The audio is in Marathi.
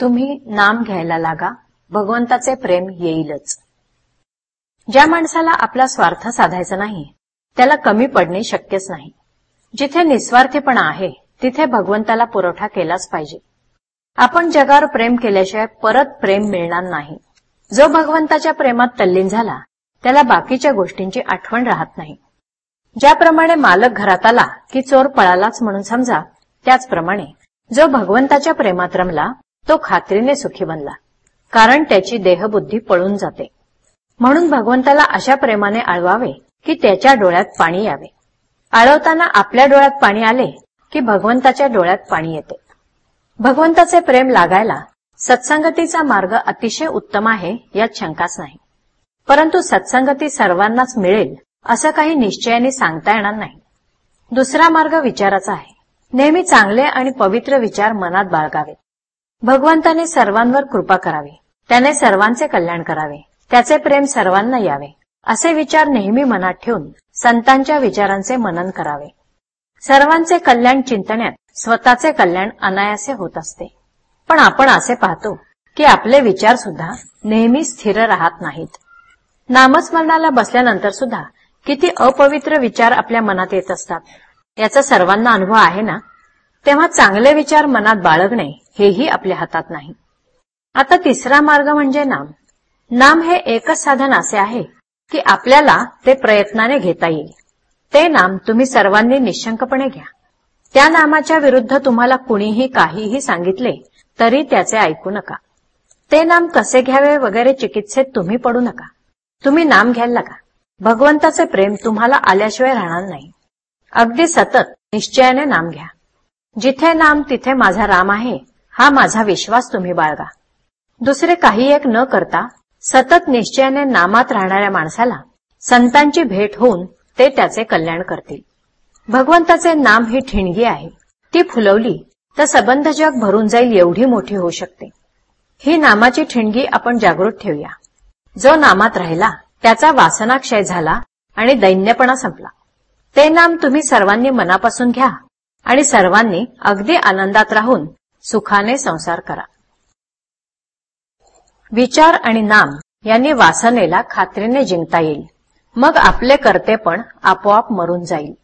तुम्ही नाम घ्यायला लागा भगवंताचे प्रेम येईलच. ज्या माणसाला आपला स्वार्थ साधायचा नाही त्याला कमी पडणे शक्यच नाही. जिथे निस्वार्थीपणा आहे तिथे भगवंताला पुरवठा केलाच पाहिजे. आपण जगावर प्रेम केल्याशिवाय परत प्रेम मिळणार नाही. जो भगवंताच्या प्रेमात तल्लीन झाला त्याला बाकीच्या गोष्टींची आठवण राहत नाही. ज्याप्रमाणे मालक घरात आला की चोर पळालाच म्हणून समजा त्याचप्रमाणे जो भगवंताच्या प्रेमात रमला तो खात्रीने सुखी बनला. कारण त्याची देहबुद्धी पळून जाते. म्हणून भगवंताला अशा प्रेमाने आळवावे की त्याच्या डोळ्यात पाणी यावे. आळवताना आपल्या डोळ्यात पाणी आले की भगवंताच्या डोळ्यात पाणी येते. भगवंताचे प्रेम लागायला सत्संगतीचा मार्ग अतिशय उत्तम आहे यात शंकाच नाही. परंतु सत्संगती सर्वांनाच मिळेल असं काही निश्चयाने सांगता येणार नाही. दुसरा मार्ग विचाराचा आहे. नेहमी चांगले आणि पवित्र विचार मनात बाळगावेत. भगवंताने सर्वांवर कृपा करावी. त्याने सर्वांचे कल्याण करावे. त्याचे प्रेम सर्वांना यावे. असे विचार नेहमी मनात ठेवून संतांच्या विचारांचे मनन करावे. सर्वांचे कल्याण चिंतण्यात स्वतःचे कल्याण अनायासे होत असते. पण आपण असे पाहतो की आपले विचार सुद्धा नेहमी स्थिर राहत नाहीत. नामस्मरणाला बसल्यानंतर सुद्धा किती अपवित्र विचार आपल्या मनात येत असतात. याचा सर्वांना अनुभव आहे ना? तेव्हा चांगले विचार मनात बाळगणे हेही आपल्या हातात नाही. आता तिसरा मार्ग म्हणजे नाम. नाम हे एकच साधन असे आहे की आपल्याला ते प्रयत्नाने घेता येईल. ते नाम तुम्ही सर्वांनी निशंकपणे घ्या. त्या नामाच्या विरुद्ध तुम्हाला कुणीही काहीही सांगितले तरी त्याचे ऐकू नका. ते नाम कसे घ्यावे वगैरे चिकित्सेत तुम्ही पडू नका. तुम्ही नाम घ्यायला लागा. भगवंताचे प्रेम तुम्हाला आल्याशिवाय राहणार नाही. अगदी सतत निश्चयाने नाम घ्या. जिथे नाम तिथे माझा राम आहे हा माझा विश्वास तुम्ही बाळगा. दुसरे काही एक न करता सतत निश्चयाने नामात राहणाऱ्या माणसाला संतांची भेट होऊन ते त्याचे कल्याण करतील. भगवंताचे नाम ही ठिणगी आहे. ती फुलवली तर सबंध जग भरून जाईल एवढी मोठी होऊ शकते. ही नामाची ठिणगी आपण जागृत ठेवूया. जो नामात राहिला त्याचा वासनाक्षय झाला आणि दैन्यपणा संपला. ते नाम तुम्ही सर्वांनी मनापासून घ्या. आणि सर्वांनी अगदी आनंदात राहून सुखाने संसार करा. विचार आणि नाम यांनी वासनेला खात्रीने जिंकता येईल. मग आपले कर्ते पण आपोआप मरून जाईल.